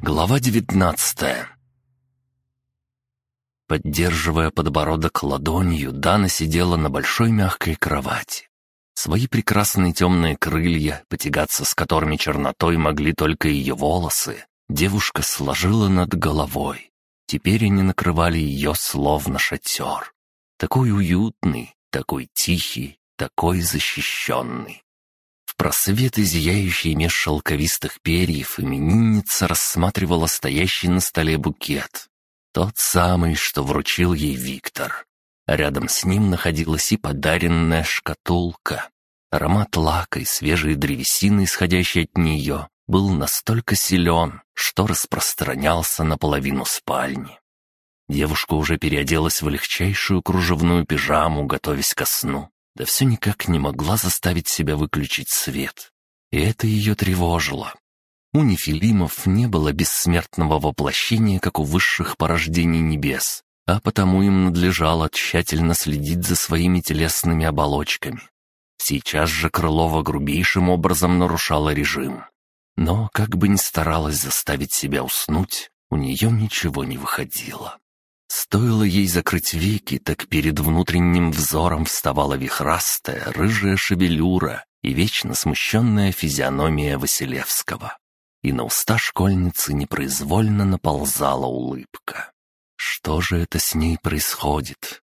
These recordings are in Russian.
Глава девятнадцатая Поддерживая подбородок ладонью, Дана сидела на большой мягкой кровати. Свои прекрасные темные крылья, потягаться с которыми чернотой могли только ее волосы, девушка сложила над головой. Теперь они накрывали ее словно шатер. Такой уютный, такой тихий, такой защищенный. В просвет, зияющий меж шелковистых перьев, именинница рассматривала стоящий на столе букет. Тот самый, что вручил ей Виктор. Рядом с ним находилась и подаренная шкатулка. Аромат лака и свежей древесины, исходящей от нее, был настолько силен, что распространялся на половину спальни. Девушка уже переоделась в легчайшую кружевную пижаму, готовясь ко сну. Да все никак не могла заставить себя выключить свет. И это ее тревожило. У нефилимов не было бессмертного воплощения, как у высших порождений небес, а потому им надлежало тщательно следить за своими телесными оболочками. Сейчас же Крылова грубейшим образом нарушала режим. Но, как бы ни старалась заставить себя уснуть, у нее ничего не выходило. Стоило ей закрыть веки, так перед внутренним взором вставала вихрастая, рыжая шевелюра и вечно смущенная физиономия Василевского. И на уста школьницы непроизвольно наползала улыбка. Что же это с ней происходит?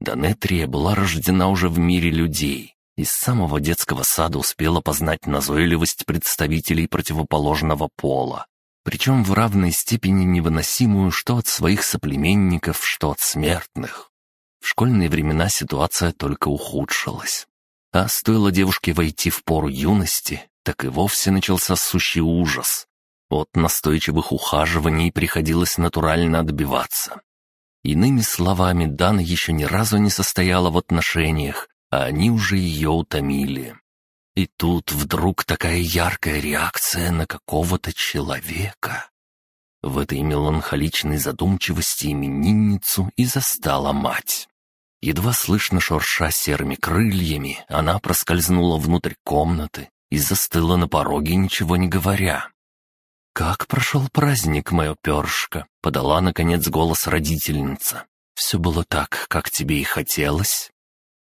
Донетрия была рождена уже в мире людей, и с самого детского сада успела познать назойливость представителей противоположного пола, причем в равной степени невыносимую что от своих соплеменников, что от смертных. В школьные времена ситуация только ухудшилась. А стоило девушке войти в пору юности, так и вовсе начался сущий ужас. От настойчивых ухаживаний приходилось натурально отбиваться. Иными словами, Дана еще ни разу не состояла в отношениях, а они уже ее утомили. И тут вдруг такая яркая реакция на какого-то человека. В этой меланхоличной задумчивости именинницу и застала мать. Едва слышно шурша серыми крыльями, она проскользнула внутрь комнаты и застыла на пороге, ничего не говоря. «Как прошел праздник, мое перышко?» — подала, наконец, голос родительница. «Все было так, как тебе и хотелось?»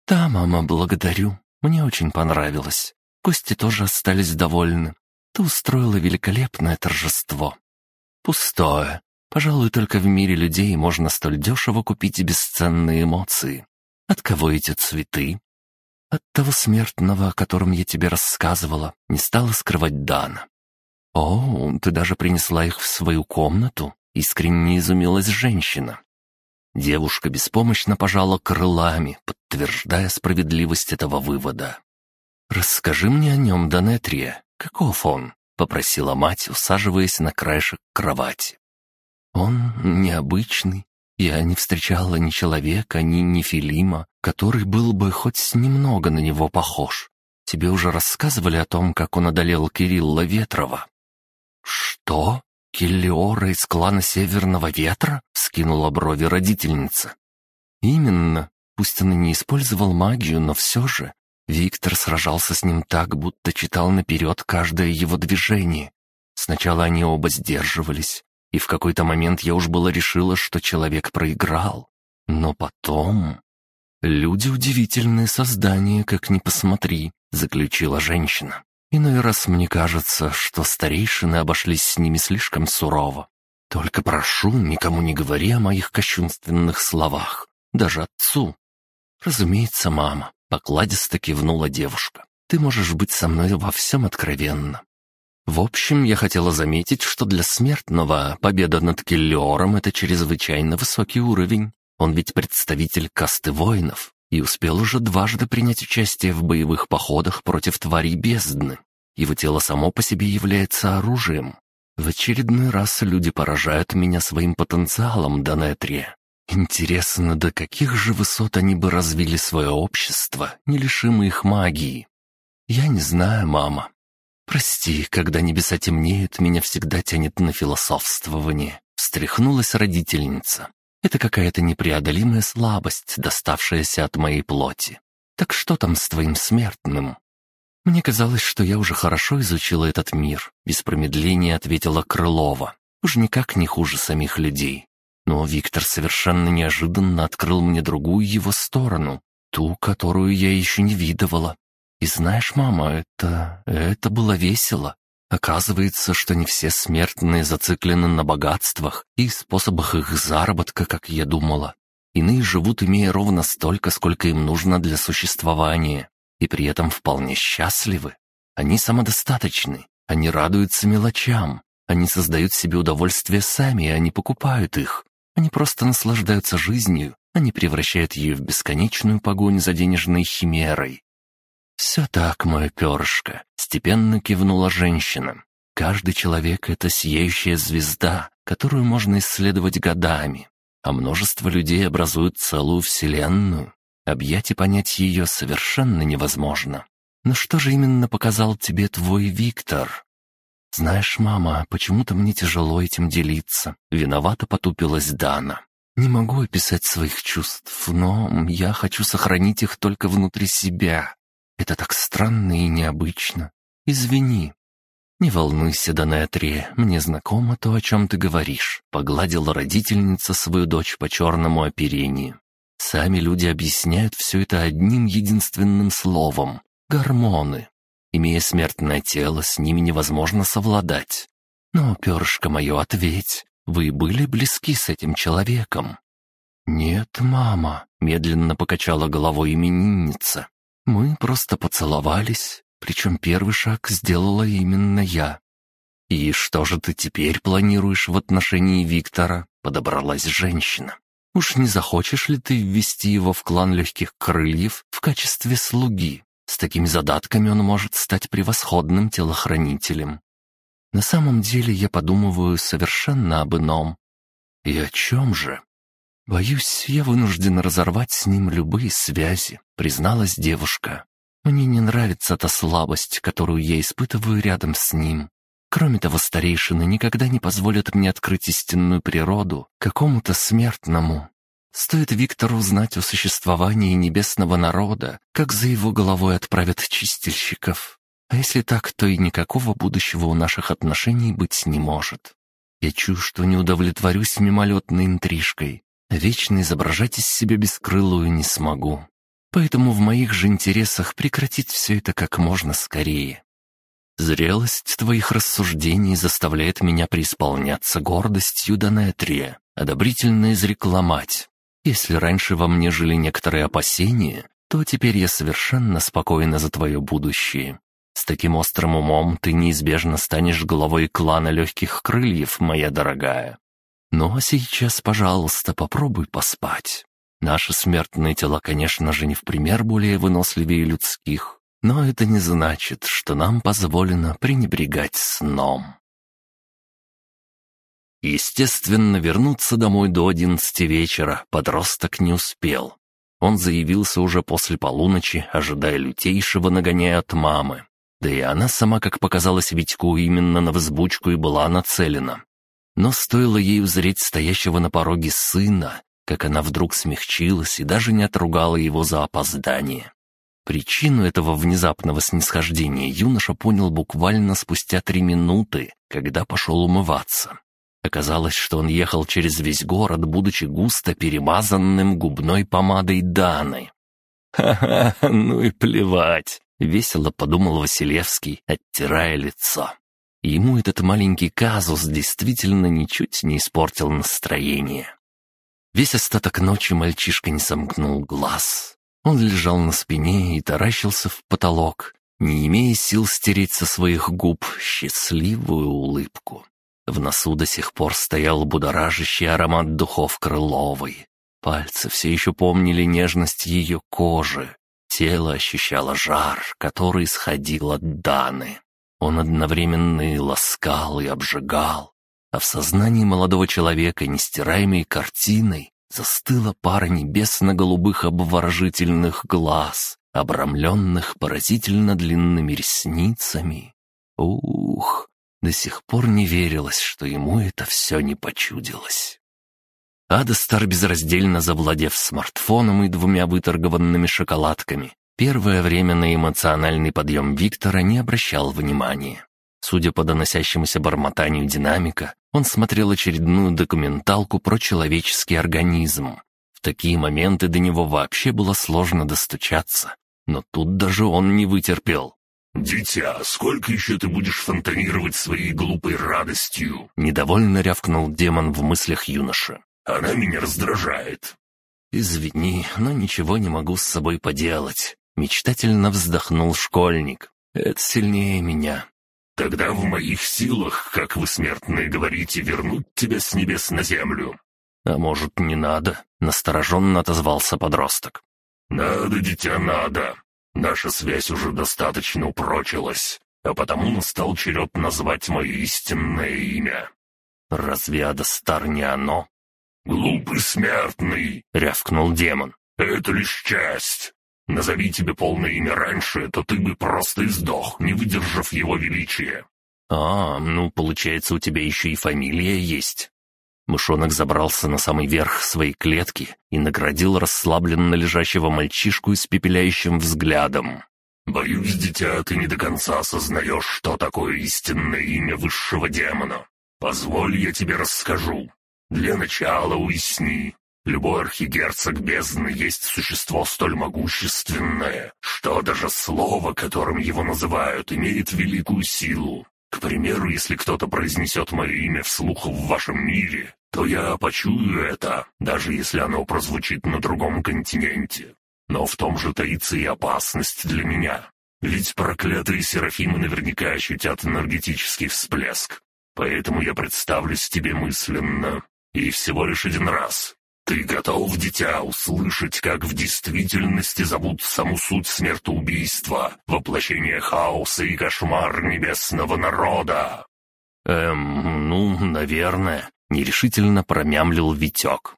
«Да, мама, благодарю. Мне очень понравилось. Гости тоже остались довольны. Ты устроила великолепное торжество». «Пустое. Пожалуй, только в мире людей можно столь дешево купить бесценные эмоции. От кого эти цветы?» «От того смертного, о котором я тебе рассказывала, не стала скрывать Дана». «О, ты даже принесла их в свою комнату?» — искренне изумилась женщина. Девушка беспомощно пожала крылами, подтверждая справедливость этого вывода. «Расскажи мне о нем, Донетрия. Каков он?» — попросила мать, усаживаясь на краешек кровати. «Он необычный. Я не встречала ни человека, ни нефилима, который был бы хоть немного на него похож. Тебе уже рассказывали о том, как он одолел Кирилла Ветрова?» «Что?» «Келлиора из клана Северного Ветра?» — скинула брови родительница. «Именно. Пусть он и не использовал магию, но все же. Виктор сражался с ним так, будто читал наперед каждое его движение. Сначала они оба сдерживались, и в какой-то момент я уж было решила, что человек проиграл. Но потом... «Люди — удивительные создания, как ни посмотри», — заключила женщина. Иной раз мне кажется, что старейшины обошлись с ними слишком сурово. Только прошу, никому не говори о моих кощунственных словах, даже отцу. Разумеется, мама, покладисто кивнула девушка. Ты можешь быть со мной во всем откровенно. В общем, я хотела заметить, что для смертного победа над Келлиором — это чрезвычайно высокий уровень. Он ведь представитель касты воинов, и успел уже дважды принять участие в боевых походах против тварей бездны. Его тело само по себе является оружием. В очередной раз люди поражают меня своим потенциалом, Донетрия. Интересно, до каких же высот они бы развили свое общество, не лишимы их магии? Я не знаю, мама. Прости, когда небеса темнеют, меня всегда тянет на философствование. Встряхнулась родительница. Это какая-то непреодолимая слабость, доставшаяся от моей плоти. Так что там с твоим смертным?» «Мне казалось, что я уже хорошо изучила этот мир», — без промедления ответила Крылова. Уж никак не хуже самих людей. Но Виктор совершенно неожиданно открыл мне другую его сторону, ту, которую я еще не видывала. И знаешь, мама, это... это было весело. Оказывается, что не все смертные зациклены на богатствах и способах их заработка, как я думала. Иные живут, имея ровно столько, сколько им нужно для существования, и при этом вполне счастливы. Они самодостаточны, они радуются мелочам, они создают себе удовольствие сами, а не покупают их. Они просто наслаждаются жизнью, они превращают ее в бесконечную погоню за денежной химерой. «Все так, мое перышко», — степенно кивнула женщина. «Каждый человек — это сияющая звезда, которую можно исследовать годами, а множество людей образуют целую вселенную. Объять и понять ее совершенно невозможно. Но что же именно показал тебе твой Виктор?» «Знаешь, мама, почему-то мне тяжело этим делиться», — виновато потупилась Дана. «Не могу описать своих чувств, но я хочу сохранить их только внутри себя. Это так странно и необычно. Извини». «Не волнуйся, Данетри, мне знакомо то, о чем ты говоришь», — погладила родительница свою дочь по черному оперению. «Сами люди объясняют все это одним единственным словом — гормоны. Имея смертное тело, с ними невозможно совладать. Но, перышко мое, ответь, вы были близки с этим человеком?» «Нет, мама», — медленно покачала головой именинница. Мы просто поцеловались, причем первый шаг сделала именно я. «И что же ты теперь планируешь в отношении Виктора?» — подобралась женщина. «Уж не захочешь ли ты ввести его в клан легких крыльев в качестве слуги? С такими задатками он может стать превосходным телохранителем. На самом деле я подумываю совершенно об ином. И о чем же? «Боюсь, я вынуждена разорвать с ним любые связи», — призналась девушка. «Мне не нравится та слабость, которую я испытываю рядом с ним. Кроме того, старейшины никогда не позволят мне открыть истинную природу какому-то смертному. Стоит Виктору узнать о существовании небесного народа, как за его головой отправят чистильщиков. А если так, то и никакого будущего у наших отношений быть не может. Я чую, что не удовлетворюсь мимолетной интрижкой, Вечно изображать из себя бескрылую не смогу. Поэтому в моих же интересах прекратить все это как можно скорее. Зрелость твоих рассуждений заставляет меня преисполняться гордостью Донетрия, одобрительно изрекла мать. Если раньше во мне жили некоторые опасения, то теперь я совершенно спокойна за твое будущее. С таким острым умом ты неизбежно станешь главой клана легких крыльев, моя дорогая. Ну а сейчас, пожалуйста, попробуй поспать. Наши смертные тела, конечно же, не в пример более выносливее людских, но это не значит, что нам позволено пренебрегать сном. Естественно, вернуться домой до одиннадцати вечера подросток не успел. Он заявился уже после полуночи, ожидая лютейшего нагоняя от мамы. Да и она сама, как показалось Витьку, именно на взбучку и была нацелена. Но стоило ей узреть стоящего на пороге сына, как она вдруг смягчилась и даже не отругала его за опоздание. Причину этого внезапного снисхождения юноша понял буквально спустя три минуты, когда пошел умываться. Оказалось, что он ехал через весь город, будучи густо перемазанным губной помадой Даны. «Ха-ха, ну и плевать!» — весело подумал Василевский, оттирая лицо. Ему этот маленький казус действительно ничуть не испортил настроение. Весь остаток ночи мальчишка не сомкнул глаз. Он лежал на спине и таращился в потолок, не имея сил стереть со своих губ счастливую улыбку. В носу до сих пор стоял будоражащий аромат духов Крыловой. Пальцы все еще помнили нежность ее кожи. Тело ощущало жар, который исходил от Даны. Он одновременно и ласкал, и обжигал. А в сознании молодого человека, нестираемой картиной, застыла пара небесно-голубых обворожительных глаз, обрамленных поразительно длинными ресницами. Ух, до сих пор не верилось, что ему это все не почудилось. Адастар, безраздельно завладев смартфоном и двумя выторгованными шоколадками, Первое время на эмоциональный подъем Виктора не обращал внимания. Судя по доносящемуся бормотанию динамика, Он смотрел очередную документалку про человеческий организм. В такие моменты до него вообще было сложно достучаться. Но тут даже он не вытерпел. «Дитя, сколько еще ты будешь фонтанировать своей глупой радостью?» Недовольно рявкнул демон в мыслях юноши. «Она меня раздражает». «Извини, но ничего не могу с собой поделать», — мечтательно вздохнул школьник. «Это сильнее меня. Тогда в моих силах, как вы смертные говорите, вернуть тебя с небес на землю». «А может, не надо?» — настороженно отозвался подросток. «Надо, дитя, надо. Наша связь уже достаточно упрочилась, а потому настал черед назвать мое истинное имя». «Разве Адастар не оно?» «Глупый смертный!» — рявкнул демон. «Это лишь часть. Назови тебе полное имя раньше, то ты бы просто издох, не выдержав его величия». «А, ну, получается, у тебя еще и фамилия есть». Мышонок забрался на самый верх своей клетки и наградил расслабленно лежащего мальчишку испепеляющим взглядом. «Боюсь, дитя, ты не до конца осознаешь, что такое истинное имя высшего демона. Позволь, я тебе расскажу. Для начала уясни, Любой архигерцог бездны есть существо столь могущественное, что даже слово, которым его называют, имеет великую силу. К примеру, если кто-то произнесет мое имя вслух в вашем мире, то я почую это, даже если оно прозвучит на другом континенте. Но в том же таится и опасность для меня. Ведь проклятые серафимы наверняка ощутят энергетический всплеск. Поэтому я представлюсь тебе мысленно. И всего лишь один раз. «Ты готов, дитя, услышать, как в действительности зовут саму суть смертоубийства, воплощение хаоса и кошмар небесного народа?» «Эм, ну, наверное», — нерешительно промямлил Витек.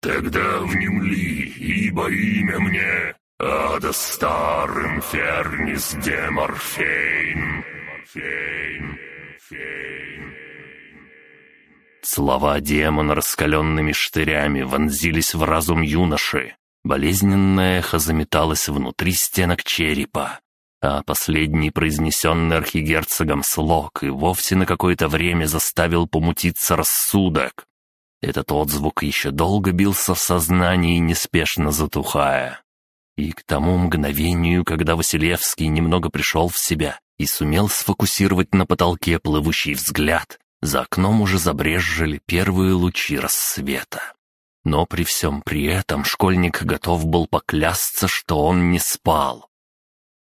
«Тогда внемли, ибо имя мне Адастар Инфернис Деморфейн, Фейн, Фейн». Слова демона раскаленными штырями вонзились в разум юноши. Болезненное эхо заметалось внутри стенок черепа. А последний произнесенный архигерцогом слог и вовсе на какое-то время заставил помутиться рассудок. Этот отзвук еще долго бился в сознании, неспешно затухая. И к тому мгновению, когда Василевский немного пришел в себя и сумел сфокусировать на потолке плывущий взгляд, за окном уже забрезжили первые лучи рассвета. Но при всем при этом школьник готов был поклясться, что он не спал.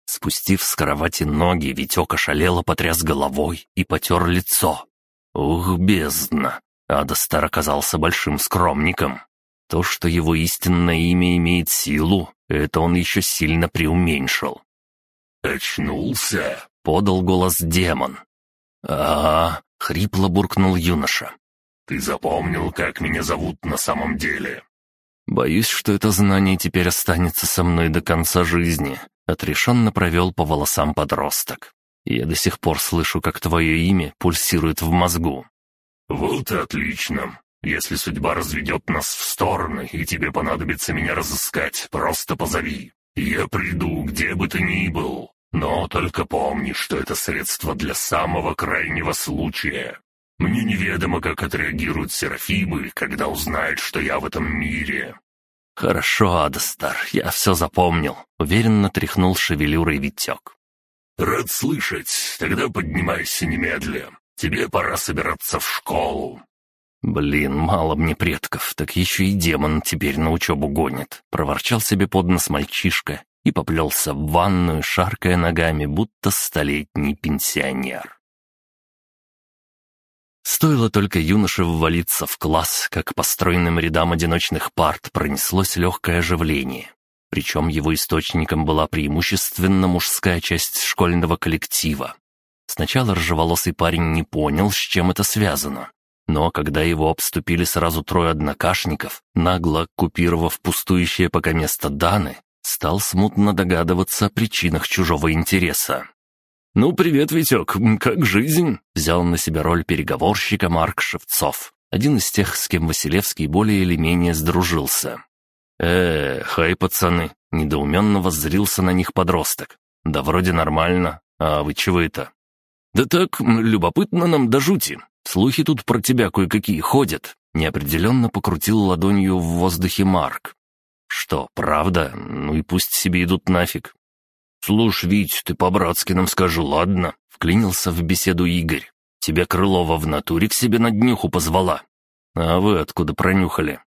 Спустив с кровати ноги, Витек ошалело потряс головой и потер лицо. Ух, бездна! Адастар оказался большим скромником. То, что его истинное имя имеет силу, это он еще сильно преуменьшил. «Очнулся?» — подал голос демон. «А, Хрипло буркнул юноша. «Ты запомнил, как меня зовут на самом деле?» «Боюсь, что это знание теперь останется со мной до конца жизни», — отрешенно провел по волосам подросток. «Я до сих пор слышу, как твое имя пульсирует в мозгу». «Вот и отлично. Если судьба разведет нас в стороны, и тебе понадобится меня разыскать, просто позови. Я приду, где бы ты ни был. Но только помни, что это средство для самого крайнего случая. Мне неведомо, как отреагируют Серафимы, когда узнают, что я в этом мире». «Хорошо, Адастар, я все запомнил», — уверенно тряхнул шевелюрой Витек. «Рад слышать. Тогда поднимайся немедля. Тебе пора собираться в школу». «Блин, мало мне предков, так еще и демон теперь на учебу гонит», — проворчал себе под нос мальчишка и поплелся в ванную, шаркая ногами, будто столетний пенсионер. Стоило только юноше ввалиться в класс, как по стройным рядам одиночных парт пронеслось легкое оживление. Причем его источником была преимущественно мужская часть школьного коллектива. Сначала ржеволосый парень не понял, с чем это связано. Но когда его обступили сразу трое однокашников, нагло оккупировав пустующее пока место Даны, стал смутно догадываться о причинах чужого интереса. «Ну, привет, Витек, как жизнь?» — взял на себя роль переговорщика Марк Шевцов, один из тех, с кем Василевский более или менее сдружился. «Э, хай, пацаны!» — недоуменно воззрился на них подросток. «Да вроде нормально. А вы чего это?» «Да так, любопытно нам до жути. Слухи тут про тебя кое-какие ходят». Неопределенно покрутил ладонью в воздухе Марк. «Что, правда? Ну и пусть себе идут нафиг». «Слушай, Вить, ты по-братски нам скажи, ладно?» — вклинился в беседу Игорь. «Тебя Крылова в натуре к себе на днюху позвала. А вы откуда пронюхали?»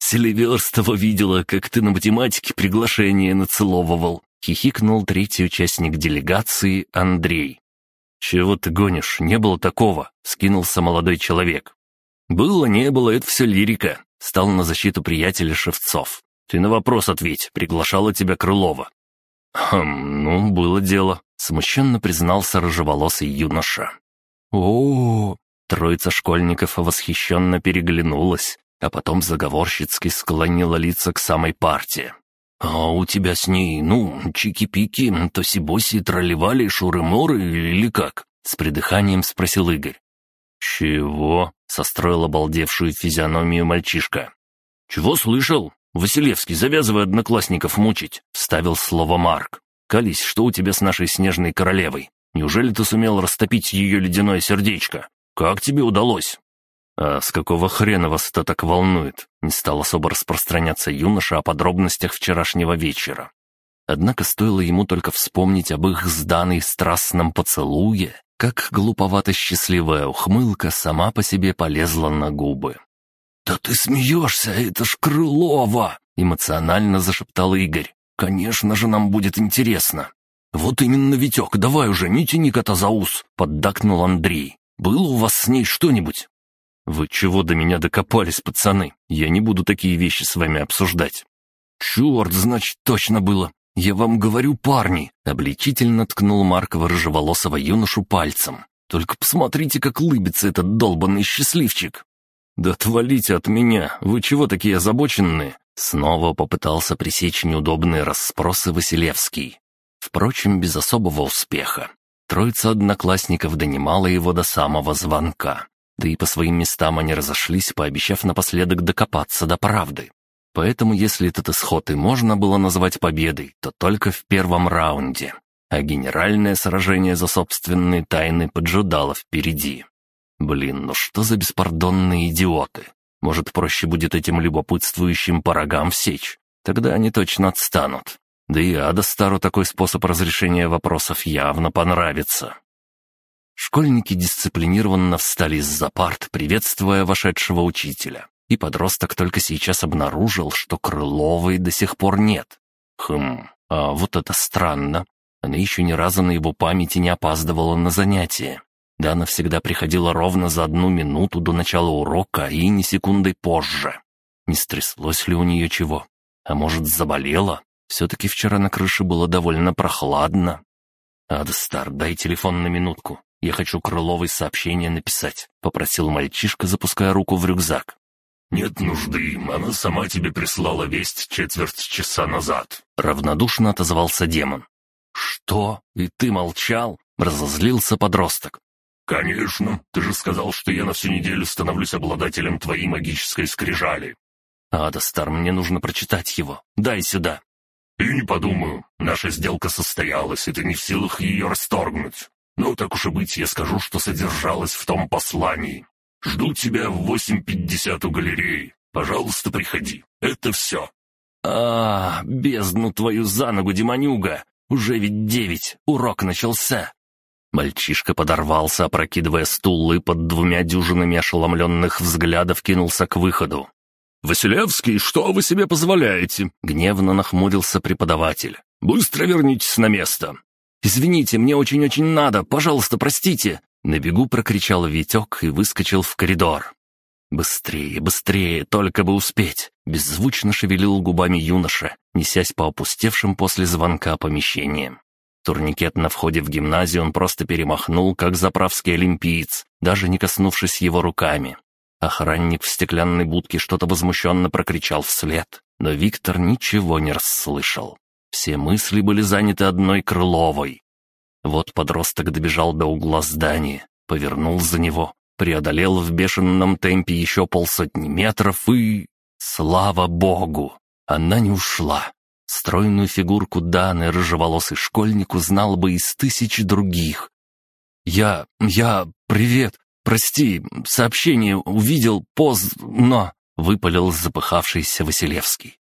«Селиверстова видела, как ты на математике приглашение нацеловывал», — хихикнул третий участник делегации Андрей. «Чего ты гонишь? Не было такого», — скинулся молодой человек. «Было, не было, это все лирика», — стал на защиту приятеля Шевцов. «Ты на вопрос ответь, приглашала тебя Крылова». «Хм, ну, было дело», — смущенно признался рыжеволосый юноша. о, -о, Троица школьников восхищенно переглянулась, а потом заговорщицки склонила лица к самой партии. «А у тебя с ней, ну, чики-пики, тоси-боси, тролливали, шуры-моры или как?» — с придыханием спросил Игорь. «Чего?» — состроил обалдевшую физиономию мальчишка. «Чего слышал? Василевский, завязывай одноклассников мучить», — вставил слово Марк. «Колись, что у тебя с нашей снежной королевой? Неужели ты сумел растопить ее ледяное сердечко? Как тебе удалось?» «А с какого хрена вас это так волнует?» Не стал особо распространяться юноша о подробностях вчерашнего вечера. Однако стоило ему только вспомнить об их с Даной страстном поцелуе, как глуповато-счастливая ухмылка сама по себе полезла на губы. «Да ты смеешься, это ж Крылова!» — эмоционально зашептал Игорь. «Конечно же нам будет интересно!» «Вот именно, Витек, давай уже, не тяни кота за ус!» — поддакнул Андрей. «Было у вас с ней что-нибудь?» «Вы чего до меня докопались, пацаны? Я не буду такие вещи с вами обсуждать». «Черт, значит, точно было. Я вам говорю, парни!» Обличительно ткнул Маркова рыжеволосого юношу пальцем. «Только посмотрите, как лыбится этот долбанный счастливчик!» «Да отвалите от меня! Вы чего такие озабоченные?» Снова попытался пресечь неудобные расспросы Василевский. Впрочем, без особого успеха. Троица одноклассников донимала его до самого звонка. Да и по своим местам они разошлись, пообещав напоследок докопаться до правды. Поэтому если этот исход и можно было назвать победой, то только в первом раунде. А генеральное сражение за собственные тайны поджидало впереди. Блин, ну что за беспардонные идиоты? Может, проще будет этим любопытствующим по рогам всечь? Тогда они точно отстанут. Да и Ада Стару такой способ разрешения вопросов явно понравится. Школьники дисциплинированно встали из-за парт, приветствуя вошедшего учителя. И подросток только сейчас обнаружил, что Крыловой до сих пор нет. Хм, а вот это странно. Она еще ни разу на его памяти не опаздывала на занятия. Да, она всегда приходила ровно за одну минуту до начала урока и ни секундой позже. Не стряслось ли у нее чего? А может, заболела? Все-таки вчера на крыше было довольно прохладно. «Адастар, дай телефон на минутку. Я хочу Крыловой сообщение написать», — попросил мальчишка, запуская руку в рюкзак. «Нет нужды, она сама тебе прислала весть четверть часа назад», — равнодушно отозвался демон. «Что? И ты молчал?» — разозлился подросток. «Конечно, ты же сказал, что я на всю неделю становлюсь обладателем твоей магической скрижали». «Адастар, мне нужно прочитать его. Дай сюда». «И не подумаю. Наша сделка состоялась, и ты не в силах ее расторгнуть. Ну, так уж и быть, я скажу, что содержалось в том послании. Жду тебя в 8.50 у галереи. Пожалуйста, приходи. Это все». «А, бездну твою за ногу, демонюга! Уже ведь девять, урок начался!» Мальчишка подорвался, опрокидывая стул, и под двумя дюжинами ошеломленных взглядов кинулся к выходу. «Василевский, что вы себе позволяете?» — гневно нахмурился преподаватель. «Быстро вернитесь на место. «Извините, мне очень-очень надо, пожалуйста, простите!» На бегу прокричал Витек и выскочил в коридор. «Быстрее, быстрее, только бы успеть!» Беззвучно шевелил губами юноша, несясь по опустевшим после звонка помещениям. Турникет на входе в гимназию он просто перемахнул, как заправский олимпиец, даже не коснувшись его руками. Охранник в стеклянной будке что-то возмущенно прокричал вслед, но Виктор ничего не расслышал. Все мысли были заняты одной Крыловой. Вот подросток добежал до угла здания, повернул за него, преодолел в бешеном темпе еще полсотни метров и... Слава богу! Она не ушла. Стройную фигурку Даны рыжеволосый школьник узнал бы из тысяч других. «Я... я... привет! прости, сообщение увидел поздно», — выпалил запыхавшийся Василевский.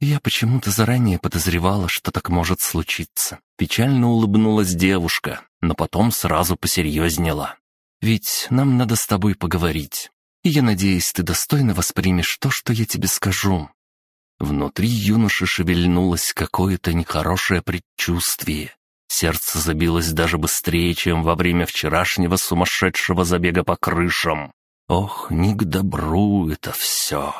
«Я почему-то заранее подозревала, что так может случиться». Печально улыбнулась девушка, но потом сразу посерьезнела. «Ведь нам надо с тобой поговорить, и я надеюсь, ты достойно воспримешь то, что я тебе скажу». Внутри юноши шевельнулось какое-то нехорошее предчувствие. Сердце забилось даже быстрее, чем во время вчерашнего сумасшедшего забега по крышам. Ох, не к добру это все.